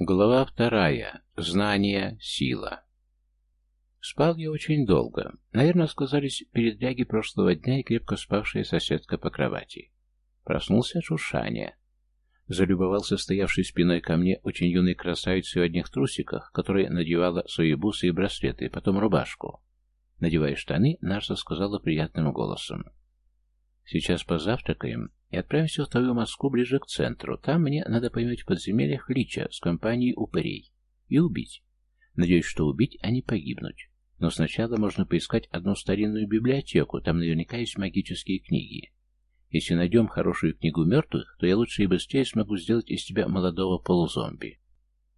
Глава вторая. Знание – сила. Спал я очень долго. Наверное, сказались передряги прошлого дня и крепко спавшая соседка по кровати. Проснулся от шуршания. Залюбовался стоявшей спиной ко мне очень юной красавицей в одних трусиках, которая надевала свои бусы и браслеты, потом рубашку. Надевая штаны, Нарса сказала приятным голосом. «Сейчас позавтракаем и отправимся в твою Москву ближе к центру. Там мне надо поймать в подземельях Лича с компанией упырей. И убить. Надеюсь, что убить, а не погибнуть. Но сначала можно поискать одну старинную библиотеку, там наверняка есть магические книги. Если найдем хорошую книгу мертвых, то я лучше и быстрее смогу сделать из тебя молодого полузомби.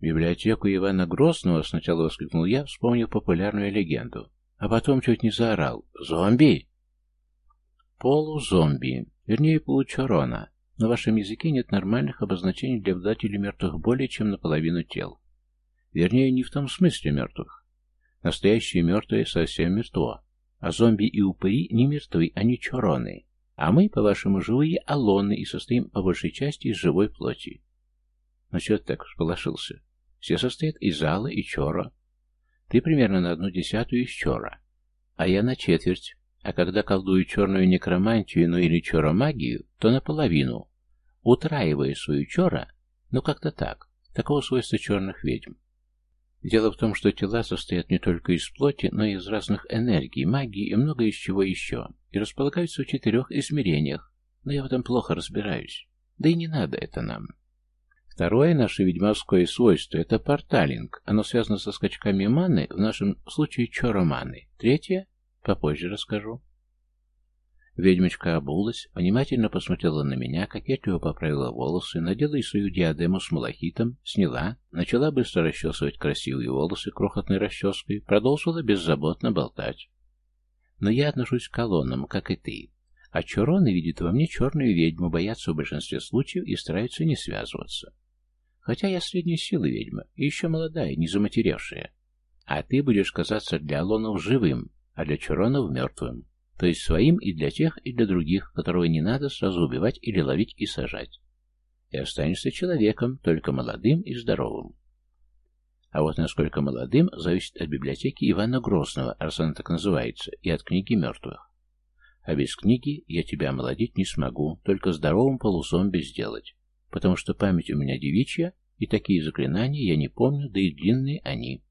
Библиотеку Ивана Грозного сначала воскликнул я, вспомнив популярную легенду, а потом чуть не заорал «Зомби!» Полузомби. Вернее, получарона. На вашем языке нет нормальных обозначений для обладателей мертвых более чем наполовину тел. Вернее, не в том смысле мертвых. Настоящие мертвые совсем мертво. А зомби и упыри не мертвы, они чороны. А мы, по-вашему, живые алоны и состоим по большей части из живой плоти. Ну что ты так сполошился? Все состоят из зала и чора. Ты примерно на одну десятую из чора. А я на четверть. А когда колдую черную некромантию, ну или чоромагию, то наполовину, утраивая свою чора, ну как-то так, такого свойства черных ведьм. Дело в том, что тела состоят не только из плоти, но и из разных энергий, магии и много из чего еще, и располагаются в четырех измерениях, но я в этом плохо разбираюсь. Да и не надо это нам. Второе наше ведьмовское свойство – это порталинг. Оно связано со скачками маны, в нашем случае чороманы. Третье Попозже расскажу. Ведьмочка обулась, внимательно посмотрела на меня, кокетливо поправила волосы, надела и свою диадему с малахитом, сняла, начала быстро расчесывать красивые волосы крохотной расческой, продолжила беззаботно болтать. Но я отношусь к колоннам, как и ты. А Чуроны видят во мне черную ведьму, боятся в большинстве случаев и стараются не связываться. Хотя я средней силы ведьма, и еще молодая, не заматеревшая. А ты будешь казаться для Алонов живым, а для Чуронов мертвым, то есть своим и для тех, и для других, которого не надо сразу убивать или ловить и сажать. И останешься человеком, только молодым и здоровым. А вот насколько молодым, зависит от библиотеки Ивана Грозного, раз она так называется, и от книги мертвых. А без книги я тебя омолодить не смогу, только здоровым полузомби сделать, потому что память у меня девичья, и такие заклинания я не помню, да и длинные они.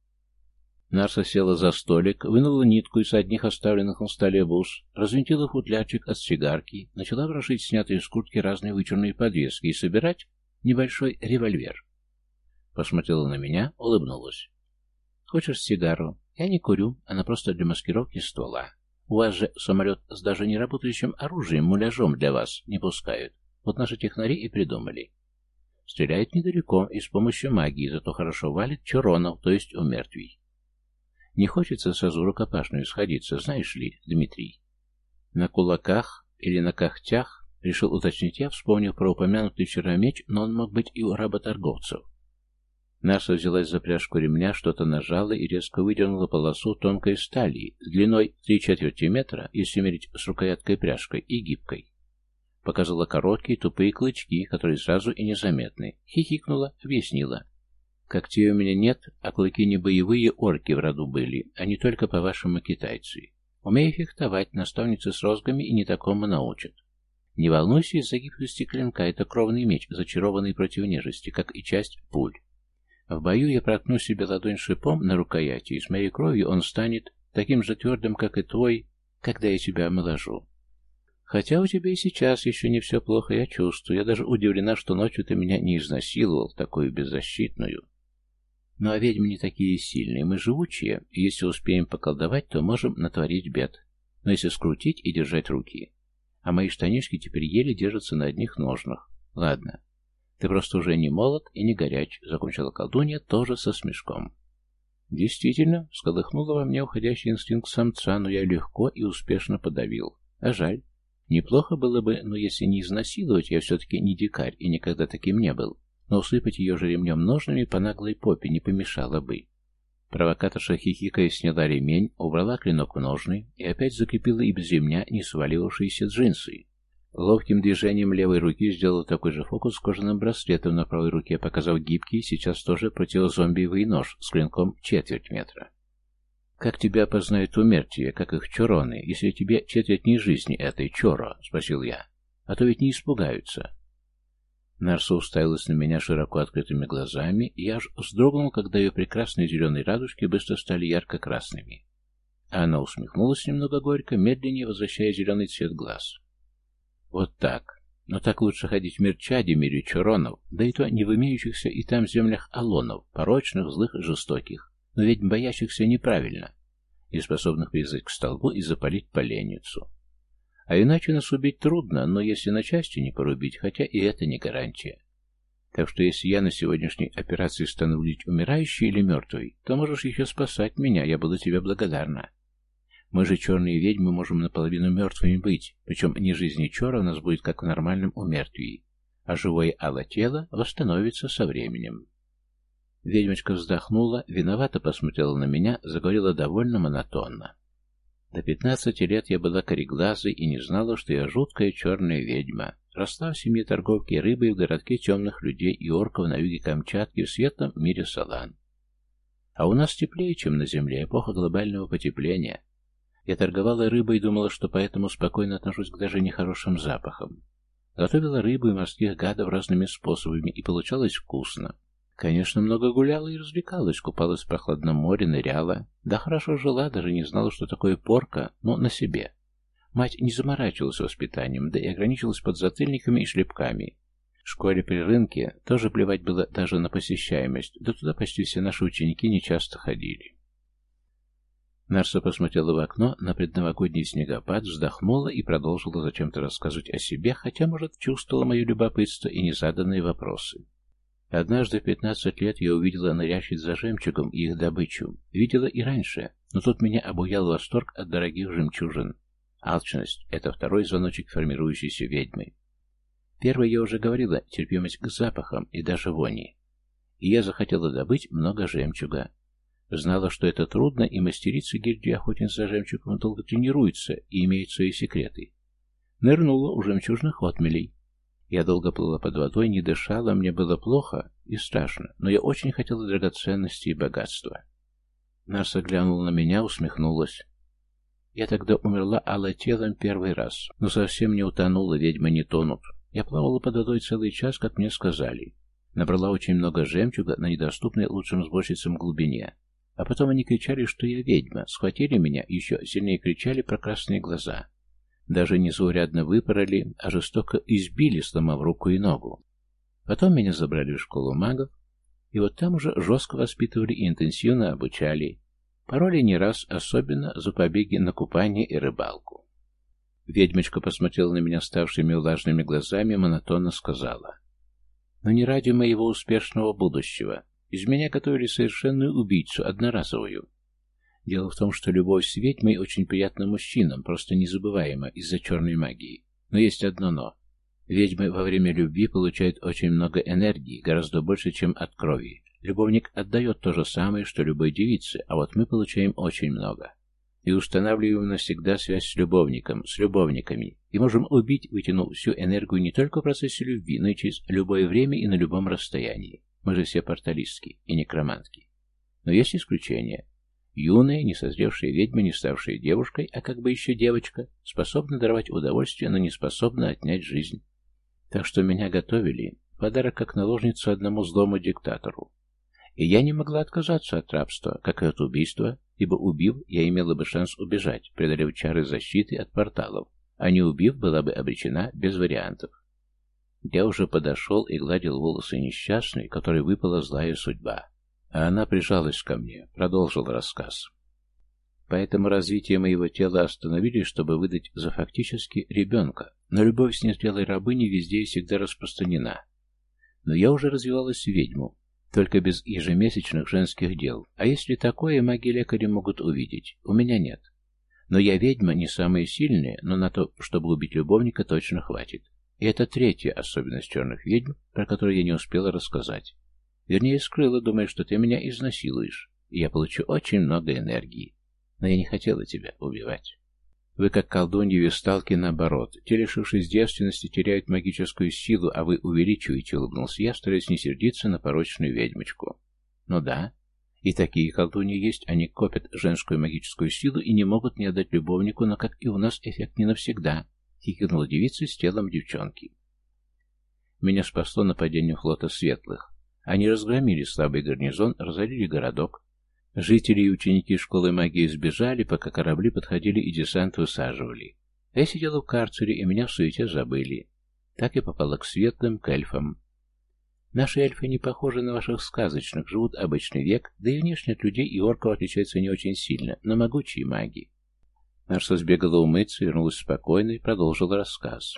Нарса села за столик, вынула нитку из одних оставленных на столе бус, развинтила футлярчик от сигарки, начала ворошить снятые с куртки разные вычурные подвески и собирать небольшой револьвер. Посмотрела на меня, улыбнулась. «Хочешь сигару? Я не курю, она просто для маскировки ствола. У вас же самолет с даже не работающим оружием, муляжом для вас не пускают. Вот наши технари и придумали. Стреляет недалеко и с помощью магии, зато хорошо валит чуронов, то есть умертвий. Не хочется сразу рукопашную сходиться, знаешь ли, Дмитрий? На кулаках или на когтях, решил уточнить я, вспомнив про упомянутый вчера меч, но он мог быть и у работорговцев. Наша взялась за пряжку ремня, что-то нажала и резко выдернула полосу тонкой стали, длиной три четверти метра, если мерить с рукояткой пряжкой, и гибкой. Показала короткие тупые клычки, которые сразу и незаметны. Хихикнула, объяснила. Когтей у меня нет, а клыки не боевые орки в роду были, а не только, по-вашему, китайцы. Умею фехтовать, наставницы с розгами и не такому научат. Не волнуйся из-за гибкости клинка, это кровный меч, зачарованный против нежести, как и часть пуль. В бою я проткну себе ладонь шипом на рукояти, и с моей кровью он станет таким же твердым, как и твой, когда я тебя омоложу. Хотя у тебя и сейчас еще не все плохо, я чувствую. Я даже удивлена, что ночью ты меня не изнасиловал, такую беззащитную. Ну а ведьмы не такие сильные, мы живучие, и если успеем поколдовать, то можем натворить бед. Но если скрутить и держать руки. А мои штанишки теперь еле держатся на одних ножнах. Ладно, ты просто уже не молод и не горяч, закончила колдунья тоже со смешком. Действительно, сколыхнула во мне уходящий инстинкт самца, но я легко и успешно подавил. А жаль. Неплохо было бы, но если не изнасиловать, я все-таки не дикарь и никогда таким не был но усыпать ее же ремнем ножными по наглой попе не помешало бы. Провокаторша хихикая сняла ремень, убрала клинок в ножны и опять закрепила и без ремня не сваливавшиеся джинсы. Ловким движением левой руки сделал такой же фокус с кожаным браслетом на правой руке, показав гибкий, сейчас тоже противозомбиевый нож с клинком четверть метра. «Как тебя опознают умертие, как их чороны, если тебе четверть не жизни этой чоро?» — спросил я. «А то ведь не испугаются». Нарса уставилась на меня широко открытыми глазами, и я аж вздрогнул, когда ее прекрасные зеленые радужки быстро стали ярко-красными. А она усмехнулась немного горько, медленнее возвращая зеленый цвет глаз. «Вот так. Но так лучше ходить в мир чади, мире чуронов, да и то не в имеющихся и там землях алонов, порочных, злых, жестоких, но ведь боящихся неправильно, и способных привязать к столбу и запалить поленницу. А иначе нас убить трудно, но если на части не порубить, хотя и это не гарантия. Так что если я на сегодняшней операции стану влить умирающий или мертвый, то можешь еще спасать меня, я буду тебе благодарна. Мы же, черные ведьмы, можем наполовину мертвыми быть, причем не жизни чера у нас будет как в нормальном умертвии, а живое ало тело восстановится со временем. Ведьмочка вздохнула, виновато посмотрела на меня, заговорила довольно монотонно. До пятнадцати лет я была кореглазой и не знала, что я жуткая черная ведьма. Росла в семье торговки рыбой в городке темных людей и орков на юге Камчатки в светлом мире Салан. А у нас теплее, чем на земле, эпоха глобального потепления. Я торговала рыбой и думала, что поэтому спокойно отношусь к даже нехорошим запахам. Готовила рыбу и морских гадов разными способами, и получалось вкусно. Конечно, много гуляла и развлекалась, купалась в прохладном море, ныряла. Да хорошо жила, даже не знала, что такое порка, но на себе. Мать не заморачивалась воспитанием, да и ограничилась подзатыльниками и шлепками. В школе при рынке тоже плевать было даже на посещаемость, да туда почти все наши ученики не часто ходили. Нарса посмотрела в окно на предновогодний снегопад, вздохнула и продолжила зачем-то рассказывать о себе, хотя, может, чувствовала мое любопытство и незаданные вопросы. Однажды в пятнадцать лет я увидела нырящих за жемчугом и их добычу. Видела и раньше, но тут меня обуял восторг от дорогих жемчужин. Алчность — это второй звоночек формирующейся ведьмы. Первый я уже говорила, терпимость к запахам и даже вони. И я захотела добыть много жемчуга. Знала, что это трудно, и мастерица гильдии охотниц за жемчугом долго тренируется и имеет свои секреты. Нырнула у жемчужных отмелей. Я долго плыла под водой, не дышала, мне было плохо и страшно, но я очень хотела драгоценности и богатства. Нарса глянула на меня, усмехнулась. Я тогда умерла алла телом первый раз, но совсем не утонула, ведьмы не тонут. Я плавала под водой целый час, как мне сказали. Набрала очень много жемчуга на недоступной лучшим сборщицам глубине. А потом они кричали, что я ведьма, схватили меня, еще сильнее кричали про красные глаза. Даже незаурядно выпороли, а жестоко избили, сломав руку и ногу. Потом меня забрали в школу магов, и вот там уже жестко воспитывали и интенсивно обучали. Пароли не раз, особенно за побеги на купание и рыбалку. Ведьмочка посмотрела на меня ставшими влажными глазами, монотонно сказала. «Но не ради моего успешного будущего. Из меня готовили совершенную убийцу, одноразовую. Дело в том, что любовь с ведьмой очень приятна мужчинам, просто незабываема из-за черной магии. Но есть одно «но». Ведьмы во время любви получают очень много энергии, гораздо больше, чем от крови. Любовник отдает то же самое, что любой девице, а вот мы получаем очень много. И устанавливаем навсегда связь с любовником, с любовниками, и можем убить, вытянув всю энергию не только в процессе любви, но и через любое время и на любом расстоянии. Мы же все порталистки и некромантки. Но есть исключения. Юная, несозревшая ведьма, не ставшая девушкой, а как бы еще девочка, способна даровать удовольствие, но не способна отнять жизнь. Так что меня готовили, подарок как наложницу одному злому диктатору. И я не могла отказаться от рабства, как и от убийства, ибо убив, я имела бы шанс убежать, преодолев чары защиты от порталов, а не убив, была бы обречена без вариантов. Я уже подошел и гладил волосы несчастной, которой выпала злая судьба. А она прижалась ко мне, продолжил рассказ. Поэтому развитие моего тела остановили, чтобы выдать за фактически ребенка. Но любовь с незрелой рабыней везде и всегда распространена. Но я уже развивалась в ведьму, только без ежемесячных женских дел. А если такое, маги-лекари могут увидеть. У меня нет. Но я ведьма не самая сильная, но на то, чтобы убить любовника, точно хватит. И это третья особенность черных ведьм, про которую я не успела рассказать. Вернее, скрыла, думая, что ты меня изнасилуешь, и я получу очень много энергии. Но я не хотела тебя убивать. Вы, как колдуньи весталки, наоборот. Те, лишившись девственности, теряют магическую силу, а вы увеличиваете, улыбнулся я, стараясь не сердиться на порочную ведьмочку. Ну да, и такие колдуньи есть, они копят женскую магическую силу и не могут не отдать любовнику, но, как и у нас, эффект не навсегда, хихикнула девица с телом девчонки. Меня спасло нападение флота светлых. Они разгромили слабый гарнизон, разорили городок. Жители и ученики школы магии сбежали, пока корабли подходили и десант высаживали. Я сидела в карцере, и меня в суете забыли. Так я попала к светлым, к эльфам. Наши эльфы не похожи на ваших сказочных, живут обычный век, да и внешне от людей и орков отличаются не очень сильно, но могучие маги. Нарса сбегала умыться, вернулась спокойно и продолжила рассказ.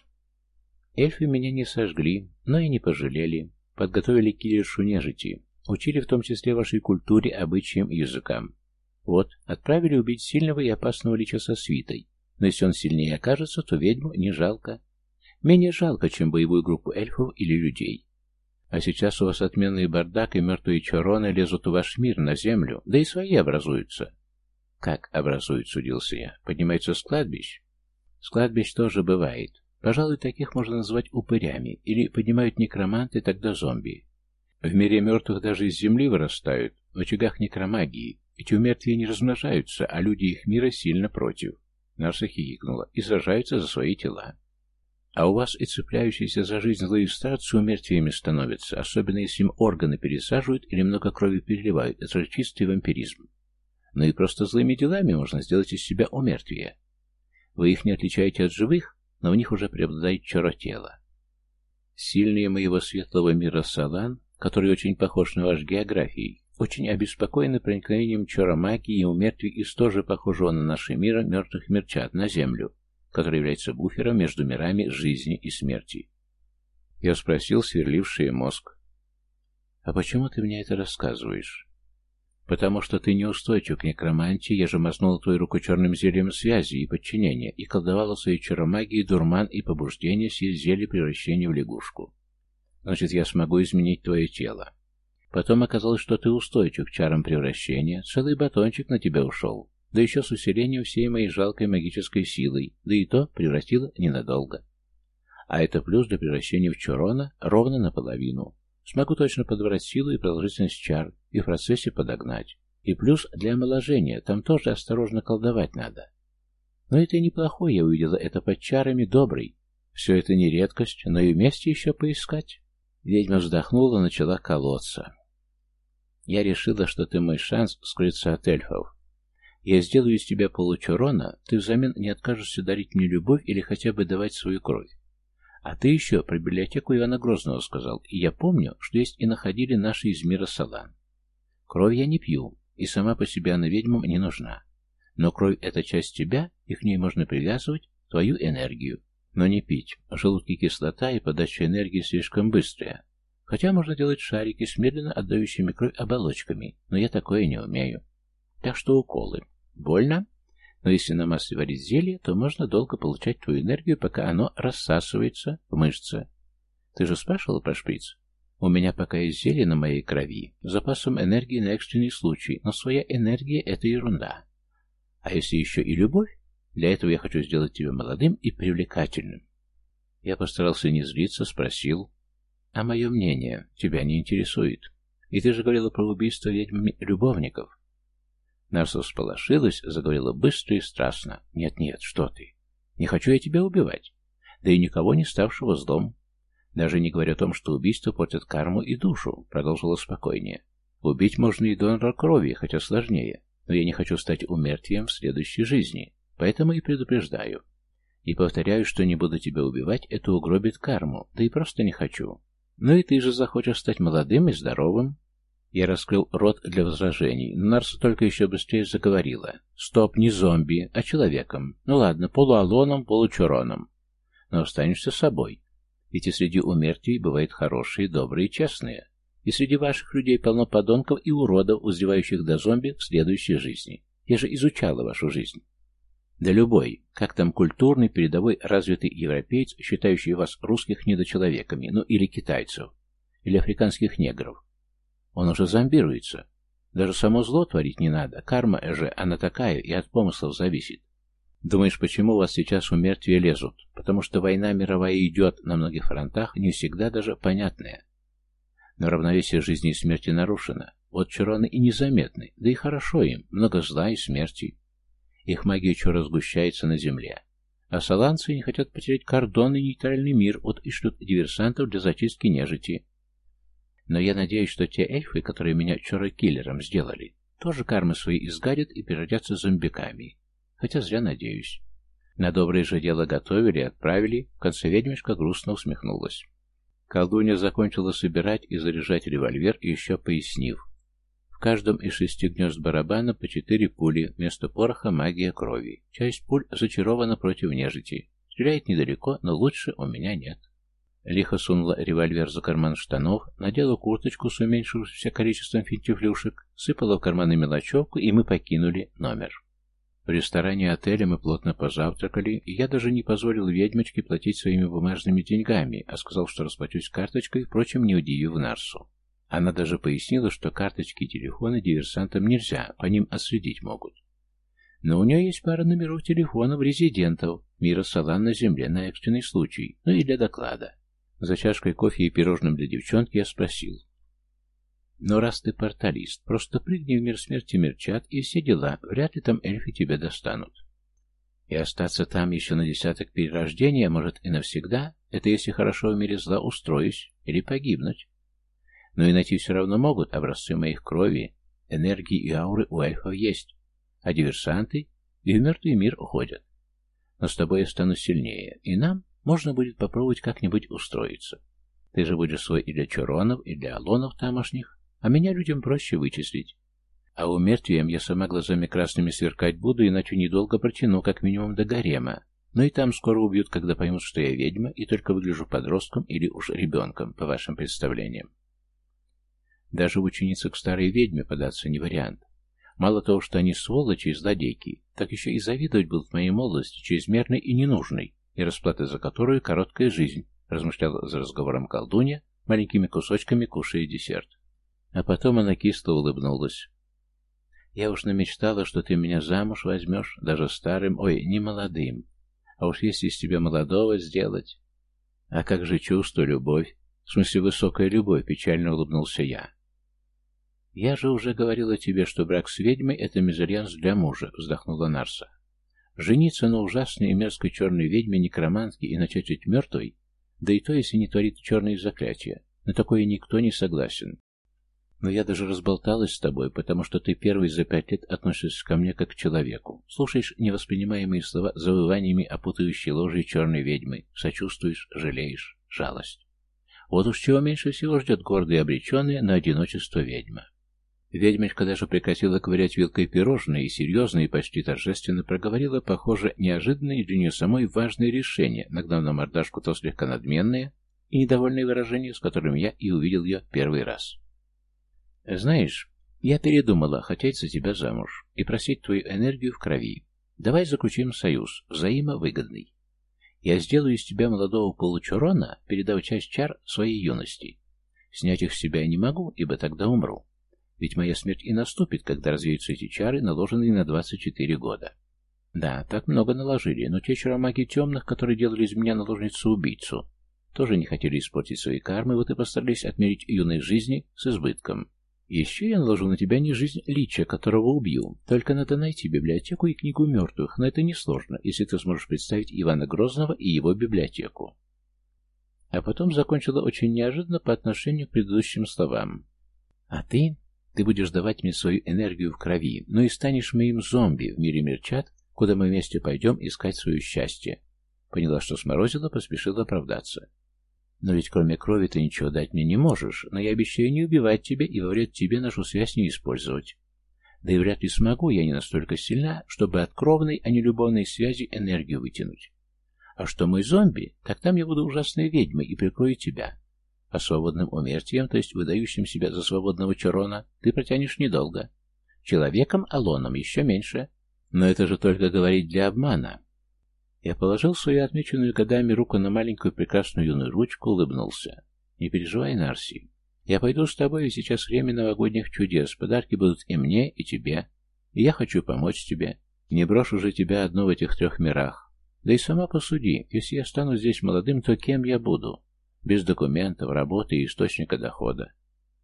Эльфы меня не сожгли, но и не пожалели. Подготовили киллершу нежити. Учили в том числе вашей культуре, обычаям и языкам. Вот, отправили убить сильного и опасного лича со свитой. Но если он сильнее окажется, то ведьму не жалко. Менее жалко, чем боевую группу эльфов или людей. А сейчас у вас отменный бардак, и мертвые чороны лезут в ваш мир, на землю, да и свои образуются. Как образуются, удился я. Поднимаются с кладбищ? С кладбищ тоже бывает. Пожалуй, таких можно назвать упырями, или поднимают некроманты, тогда зомби. В мире мертвых даже из земли вырастают, в очагах некромагии. Эти умертвия не размножаются, а люди их мира сильно против. Нарса хихикнула и сражаются за свои тела. А у вас и цепляющиеся за жизнь злые старцы умертвиями становятся, особенно если им органы пересаживают или много крови переливают. Это же чистый вампиризм. Но и просто злыми делами можно сделать из себя умертвие. Вы их не отличаете от живых, но в них уже преобладает чаротело. Сильные моего светлого мира Салан, который очень похож на ваш географией, очень обеспокоены проникновением чаромагии и умертвий из тоже похожего на наши мира мертвых мерчат на Землю, который является буфером между мирами жизни и смерти. Я спросил сверливший мозг. «А почему ты мне это рассказываешь?» «Потому что ты неустойчив к некромантии, я же мазнул твою руку черным зельем связи и подчинения, и колдовала своей чаромагией дурман и побуждение съесть зелье превращения в лягушку. Значит, я смогу изменить твое тело. Потом оказалось, что ты устойчив к чарам превращения, целый батончик на тебя ушел, да еще с усилением всей моей жалкой магической силой, да и то превратило ненадолго. А это плюс до превращения в Чурона ровно наполовину. Смогу точно подобрать силу и продолжительность чар, и в процессе подогнать. И плюс для омоложения, там тоже осторожно колдовать надо. Но это неплохой, я увидела это под чарами добрый. Все это не редкость, но и вместе еще поискать. Ведьма вздохнула, начала колоться. Я решила, что ты мой шанс скрыться от эльфов. Я сделаю из тебя получурона, ты взамен не откажешься дарить мне любовь или хотя бы давать свою кровь. А ты еще про библиотеку Ивана Грозного сказал, и я помню, что есть и находили наши из мира Салан. Кровь я не пью, и сама по себе она ведьмам не нужна. Но кровь — это часть тебя, и к ней можно привязывать твою энергию. Но не пить. В желудке кислота и подача энергии слишком быстрая. Хотя можно делать шарики с медленно отдающими кровь оболочками, но я такое не умею. Так что уколы. Больно? Но если на масле варить зелье, то можно долго получать твою энергию, пока оно рассасывается в мышце. Ты же спрашивал про шприц? У меня пока есть зелье на моей крови, запасом энергии на экстренный случай, но своя энергия — это ерунда. А если еще и любовь? Для этого я хочу сделать тебя молодым и привлекательным. Я постарался не злиться, спросил. А мое мнение тебя не интересует. И ты же говорила про убийство ведьмами любовников. Нарса всполошилась, заговорила быстро и страстно. «Нет-нет, что ты? Не хочу я тебя убивать. Да и никого не ставшего злом. Даже не говоря о том, что убийство портит карму и душу», — продолжила спокойнее. «Убить можно и донора крови, хотя сложнее. Но я не хочу стать умертвием в следующей жизни, поэтому и предупреждаю. И повторяю, что не буду тебя убивать, это угробит карму, да и просто не хочу. Ну и ты же захочешь стать молодым и здоровым, я раскрыл рот для возражений, но Нарса только еще быстрее заговорила. «Стоп, не зомби, а человеком. Ну ладно, полуалоном, получуроном. Но останешься собой. Ведь и среди умертвий бывают хорошие, добрые, честные. И среди ваших людей полно подонков и уродов, уздевающих до зомби в следующей жизни. Я же изучала вашу жизнь. Да любой, как там культурный, передовой, развитый европеец, считающий вас русских недочеловеками, ну или китайцев, или африканских негров, он уже зомбируется. Даже само зло творить не надо. Карма же, она такая и от помыслов зависит. Думаешь, почему у вас сейчас у мертвия лезут? Потому что война мировая идет на многих фронтах, не всегда даже понятная. Но равновесие жизни и смерти нарушено. Вот чуроны и незаметны, да и хорошо им, много зла и смерти. Их магия чура сгущается на земле. А саланцы не хотят потерять кордон и нейтральный мир, вот и шлют диверсантов для зачистки нежити. Но я надеюсь, что те эльфы, которые меня чура-киллером сделали, тоже кармы свои изгадят и переродятся зомбиками. Хотя зря надеюсь. На доброе же дело готовили и отправили, в конце ведьмочка грустно усмехнулась. Колдунья закончила собирать и заряжать револьвер, еще пояснив. В каждом из шести гнезд барабана по четыре пули, вместо пороха магия крови. Часть пуль зачарована против нежити. Стреляет недалеко, но лучше у меня нет. Лихо сунула револьвер за карман штанов, надела курточку с уменьшившимся количеством финтифлюшек, сыпала в карманы мелочевку, и мы покинули номер. В ресторане отеля мы плотно позавтракали, и я даже не позволил ведьмочке платить своими бумажными деньгами, а сказал, что расплачусь карточкой, впрочем, не удивив Нарсу. Она даже пояснила, что карточки и телефоны диверсантам нельзя, по ним отследить могут. Но у нее есть пара номеров телефонов резидентов мира Салан на земле на экстренный случай, ну и для доклада. За чашкой кофе и пирожным для девчонки я спросил, но раз ты порталист, просто прыгни в мир смерти мерчат и все дела, вряд ли там эльфы тебя достанут. И остаться там еще на десяток перерождений, а может и навсегда, это если хорошо в мире зла устроюсь, или погибнуть. Но и найти все равно могут образцы моих крови, энергии и ауры у эльфов есть, а диверсанты и в мертвый мир уходят. Но с тобой я стану сильнее, и нам можно будет попробовать как-нибудь устроиться. Ты же будешь свой и для Чуронов, и для Алонов тамошних, а меня людям проще вычислить. А у мертвием я сама глазами красными сверкать буду, иначе недолго протяну, как минимум до гарема. Но и там скоро убьют, когда поймут, что я ведьма, и только выгляжу подростком или уж ребенком, по вашим представлениям. Даже в ученицы к старой ведьме податься не вариант. Мало того, что они сволочи и злодейки, так еще и завидовать будут моей молодости, чрезмерной и ненужной, и расплата за которую короткая жизнь, размышляла за разговором колдунья, маленькими кусочками кушая десерт. А потом она кисло улыбнулась. «Я уж намечтала, что ты меня замуж возьмешь, даже старым, ой, не молодым. А уж если из тебя молодого сделать...» «А как же чувство, любовь? В смысле, высокая любовь?» — печально улыбнулся я. «Я же уже говорила тебе, что брак с ведьмой — это мезальянс для мужа», — вздохнула Нарса. «Жениться на ужасной и мерзкой черной ведьме некромантке и начать жить мертвой, да и то, если не творит черные заклятия, на такое никто не согласен. Но я даже разболталась с тобой, потому что ты первый за пять лет относишься ко мне как к человеку. Слушаешь невоспринимаемые слова завываниями опутающей ложи черной ведьмы. Сочувствуешь, жалеешь, жалость. Вот уж чего меньше всего ждет гордые обреченные на одиночество ведьма. Ведьмочка даже прекратила ковырять вилкой пирожное и серьезно и почти торжественно проговорила, похоже, неожиданное для нее самой важное решение, нагнав на мордашку то слегка надменное и недовольное выражение, с которым я и увидел ее первый раз. Знаешь, я передумала хотеть за тебя замуж и просить твою энергию в крови. Давай заключим союз, взаимовыгодный. Я сделаю из тебя молодого получурона, передав часть чар своей юности. Снять их с себя я не могу, ибо тогда умру. Ведь моя смерть и наступит, когда развеются эти чары, наложенные на 24 года. Да, так много наложили, но те чаромаги темных, которые делали из меня наложницу-убийцу, тоже не хотели испортить свои кармы, вот и постарались отмерить юной жизни с избытком. Еще я наложу на тебя не жизнь лича, которого убью. Только надо найти библиотеку и книгу мертвых, но это несложно, если ты сможешь представить Ивана Грозного и его библиотеку. А потом закончила очень неожиданно по отношению к предыдущим словам. А ты? Ты будешь давать мне свою энергию в крови, но и станешь моим зомби в мире мерчат, куда мы вместе пойдем искать свое счастье. Поняла, что сморозила, поспешила оправдаться. Но ведь кроме крови ты ничего дать мне не можешь, но я обещаю не убивать тебя и во вред тебе нашу связь не использовать. Да и вряд ли смогу, я не настолько сильна, чтобы от кровной, а не любовной связи энергию вытянуть. А что мой зомби, так там я буду ужасной ведьмой и прикрою тебя. А свободным умертием, то есть выдающим себя за свободного Чарона, ты протянешь недолго. Человеком, Алоном, еще меньше. Но это же только говорить для обмана. Я положил свою отмеченную годами руку на маленькую прекрасную юную ручку, улыбнулся. «Не переживай, Нарси. Я пойду с тобой, и сейчас время новогодних чудес. Подарки будут и мне, и тебе. И я хочу помочь тебе. Не брошу же тебя одну в этих трех мирах. Да и сама посуди, если я стану здесь молодым, то кем я буду? Без документов, работы и источника дохода.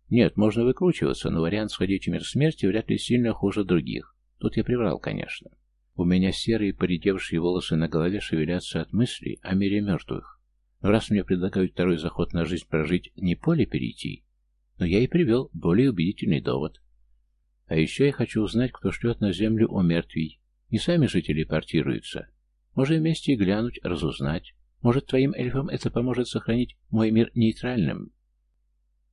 Нет, можно выкручиваться, но вариант сходить в мир смерти вряд ли сильно хуже других. Тут я приврал, конечно. У меня серые поредевшие волосы на голове шевелятся от мыслей о мире мертвых. Раз мне предлагают второй заход на жизнь прожить, не поле перейти, но я и привел более убедительный довод. А еще я хочу узнать, кто шлет на землю у мертвей. Не сами же телепортируются. Может, вместе и глянуть, разузнать. Может, твоим эльфам это поможет сохранить мой мир нейтральным?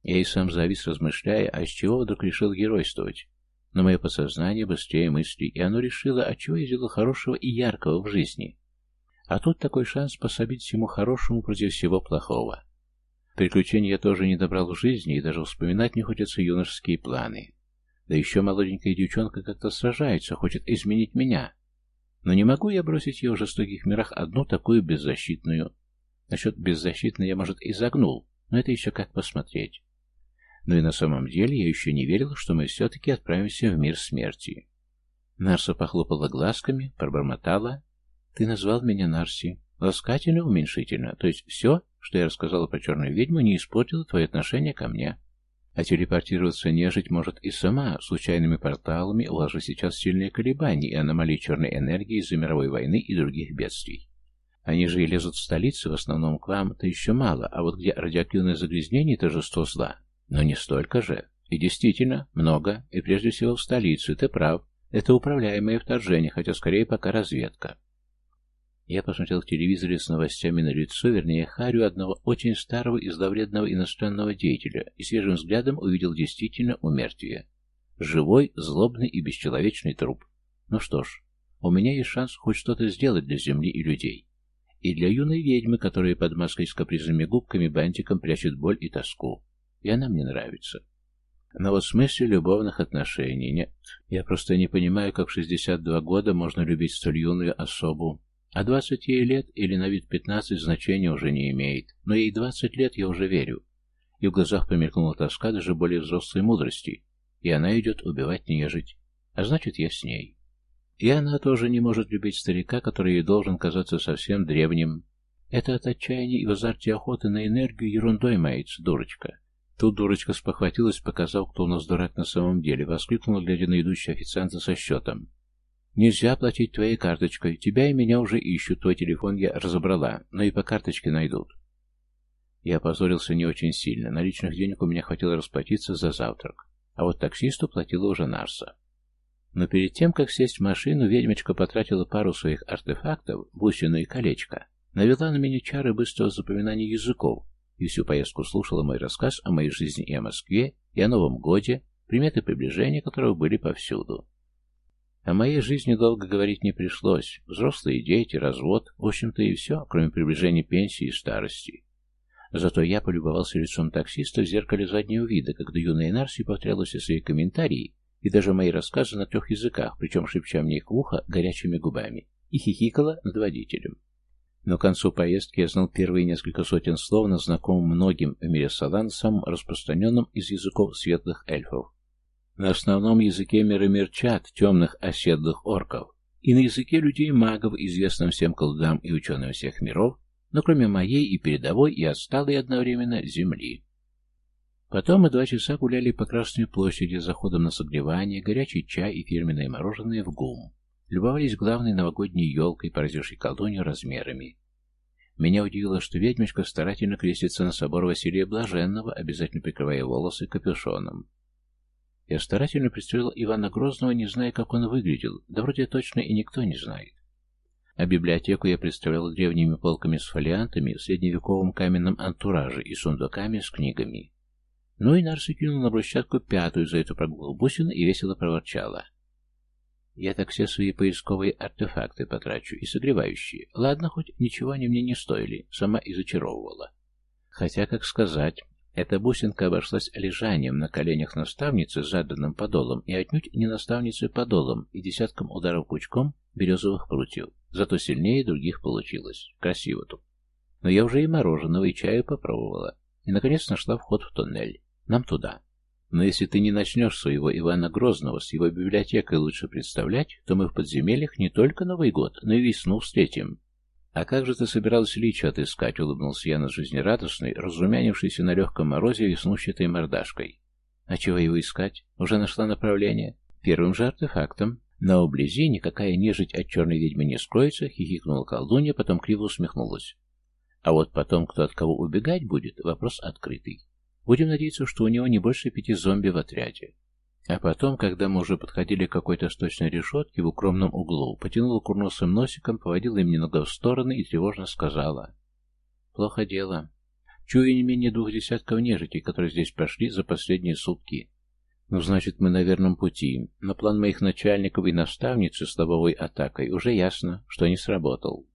Я и сам завис, размышляя, а с чего вдруг решил геройствовать. Но мое подсознание быстрее мыслей, и оно решило, а чего я сделал хорошего и яркого в жизни. А тут такой шанс пособить всему хорошему против всего плохого. Приключений я тоже не добрал в жизни, и даже вспоминать не хочется юношеские планы. Да еще молоденькая девчонка как-то сражается, хочет изменить меня. Но не могу я бросить ее в жестоких мирах одну такую беззащитную. Насчет беззащитной я, может, и загнул, но это еще как посмотреть. Но и на самом деле я еще не верил, что мы все-таки отправимся в мир смерти. Нарса похлопала глазками, пробормотала. «Ты назвал меня Нарси. Ласкательно, уменьшительно. То есть все, что я рассказала про черную ведьму, не испортило твое отношение ко мне. А телепортироваться нежить может и сама, случайными порталами, у вас же сейчас сильные колебания и аномалии черной энергии из-за мировой войны и других бедствий. Они же и лезут в столицы, в основном к вам-то еще мало, а вот где радиоактивное загрязнение, это же сто зла. Но не столько же. И действительно, много, и прежде всего в столицу, ты прав. Это управляемое вторжение, хотя скорее пока разведка. Я посмотрел в телевизоре с новостями на лицо, вернее, харю одного очень старого и зловредного иностранного деятеля, и свежим взглядом увидел действительно умертвие. Живой, злобный и бесчеловечный труп. Ну что ж, у меня есть шанс хоть что-то сделать для земли и людей. И для юной ведьмы, которая под маской с капризными губками бантиком прячет боль и тоску. И она мне нравится. Но вот в смысле любовных отношений нет. Я просто не понимаю, как в 62 года можно любить столь юную особу, а двадцать ей лет или на вид пятнадцать значения уже не имеет. Но ей двадцать лет я уже верю. И в глазах промелькнула тоска даже более взрослой мудрости. И она идет убивать нежить. А значит, я с ней. И она тоже не может любить старика, который ей должен казаться совсем древним. Это от отчаяния и в азарте охоты на энергию ерундой мается, дурочка. Тут дурочка спохватилась, показав, кто у нас дурак на самом деле, воскликнула, глядя на идущего официанта со счетом. Нельзя платить твоей карточкой. Тебя и меня уже ищут. Твой телефон я разобрала, но и по карточке найдут. Я опозорился не очень сильно. Наличных денег у меня хватило расплатиться за завтрак. А вот таксисту платила уже Нарса. Но перед тем, как сесть в машину, ведьмочка потратила пару своих артефактов, бусину и колечко, навела на меня чары быстрого запоминания языков и всю поездку слушала мой рассказ о моей жизни и о Москве, и о Новом Годе, приметы приближения которого были повсюду. О моей жизни долго говорить не пришлось. Взрослые дети, развод, в общем-то и все, кроме приближения пенсии и старости. Зато я полюбовался лицом таксиста в зеркале заднего вида, когда юная Нарси повторяла все свои комментарии и даже мои рассказы на трех языках, причем шепча мне их в ухо горячими губами, и хихикала над водителем. Но к концу поездки я знал первые несколько сотен слов на знакомом многим в мире Салан, самым распространенным из языков светлых эльфов. На основном языке миромерчат, темных оседлых орков, и на языке людей-магов, известном всем колдунам и ученым всех миров, но кроме моей и передовой, и отсталой одновременно земли. Потом мы два часа гуляли по Красной площади с заходом на согревание, горячий чай и фирменное мороженое в ГУМ. Любовались главной новогодней елкой, поразившей колдунью размерами. Меня удивило, что ведьмочка старательно крестится на собор Василия Блаженного, обязательно прикрывая волосы капюшоном. Я старательно представил Ивана Грозного, не зная, как он выглядел, да вроде точно и никто не знает. А библиотеку я представлял древними полками с фолиантами, средневековым каменном антураже и сундуками с книгами. Ну и Нарса кинул на брусчатку пятую за эту прогулку бусину и весело проворчала. Я так все свои поисковые артефакты потрачу и согревающие. Ладно, хоть ничего они мне не стоили, сама и зачаровывала. Хотя, как сказать, эта бусинка обошлась лежанием на коленях наставницы с заданным подолом и отнюдь не наставницы подолом и десятком ударов пучком березовых прутьев. Зато сильнее других получилось. Красиво тут. Но я уже и мороженого, и чаю попробовала. И, наконец, нашла вход в туннель. Нам туда. Но если ты не начнешь своего Ивана Грозного с его библиотекой лучше представлять, то мы в подземельях не только Новый год, но и весну встретим. «А как же ты собиралась Лича отыскать?» — улыбнулся я над жизнерадостной, разрумянившейся на легком морозе веснущатой мордашкой. «А чего его искать? Уже нашла направление?» «Первым же артефактом. На ублизи никакая нежить от черной ведьмы не скроется», — хихикнула колдунья, потом криво усмехнулась. «А вот потом, кто от кого убегать будет, вопрос открытый. Будем надеяться, что у него не больше пяти зомби в отряде. А потом, когда мы уже подходили к какой-то сточной решетке в укромном углу, потянула курносым носиком, поводила им немного в стороны и тревожно сказала. «Плохо дело. Чую не менее двух десятков нежити, которые здесь прошли за последние сутки. Ну, значит, мы на верном пути. Но план моих начальников и наставницы с лобовой атакой уже ясно, что не сработал.